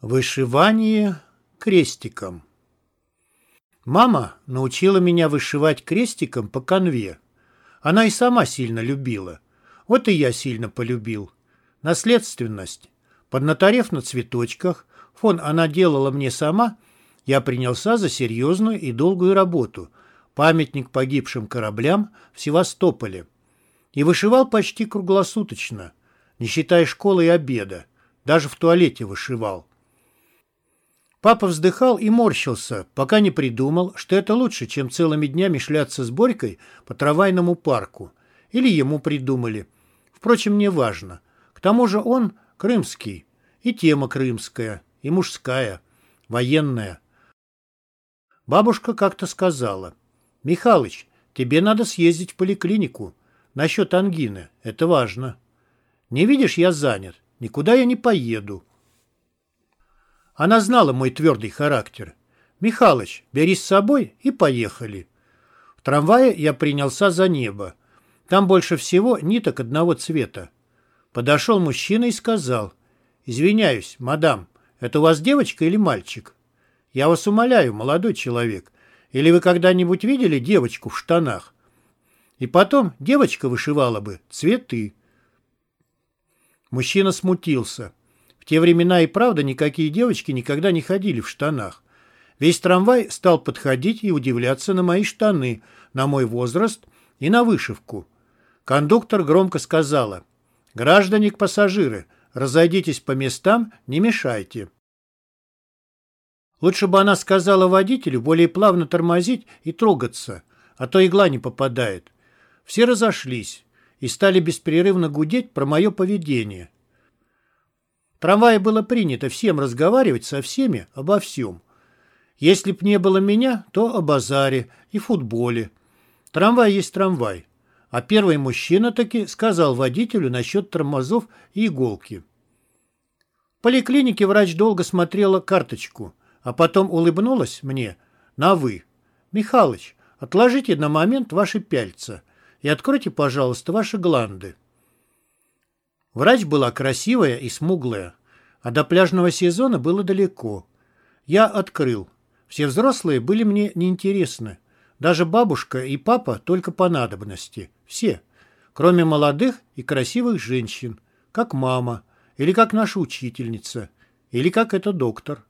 Вышивание крестиком. Мама научила меня вышивать крестиком по конве. Она и сама сильно любила. Вот и я сильно полюбил. Наследственность. Поднаторев на цветочках, фон она делала мне сама, я принялся за серьезную и долгую работу. Памятник погибшим кораблям в Севастополе. И вышивал почти круглосуточно, не считая школы и обеда. Даже в туалете вышивал. Папа вздыхал и морщился, пока не придумал, что это лучше, чем целыми днями шляться с Борькой по трамвайному парку. Или ему придумали. Впрочем, не важно. К тому же он крымский. И тема крымская, и мужская, военная. Бабушка как-то сказала. «Михалыч, тебе надо съездить в поликлинику. Насчет ангины. Это важно. Не видишь, я занят. Никуда я не поеду». Она знала мой твердый характер. «Михалыч, бери с собой и поехали». В трамвае я принялся за небо. Там больше всего ниток одного цвета. Подошел мужчина и сказал, «Извиняюсь, мадам, это у вас девочка или мальчик?» «Я вас умоляю, молодой человек, или вы когда-нибудь видели девочку в штанах?» И потом девочка вышивала бы цветы. Мужчина смутился те времена и правда никакие девочки никогда не ходили в штанах. Весь трамвай стал подходить и удивляться на мои штаны, на мой возраст и на вышивку. Кондуктор громко сказала, «Граждане-пассажиры, разойдитесь по местам, не мешайте». Лучше бы она сказала водителю более плавно тормозить и трогаться, а то игла не попадает. Все разошлись и стали беспрерывно гудеть про мое поведение – трамвае было принято всем разговаривать со всеми обо всем. Если б не было меня, то о базаре и футболе. Трамвай есть трамвай. А первый мужчина таки сказал водителю насчет тормозов и иголки. В поликлинике врач долго смотрела карточку, а потом улыбнулась мне на «вы». «Михалыч, отложите на момент ваши пяльца и откройте, пожалуйста, ваши гланды». Врач была красивая и смуглая, а до пляжного сезона было далеко. Я открыл. Все взрослые были мне неинтересны. Даже бабушка и папа только по надобности. Все. Кроме молодых и красивых женщин. Как мама. Или как наша учительница. Или как это доктор.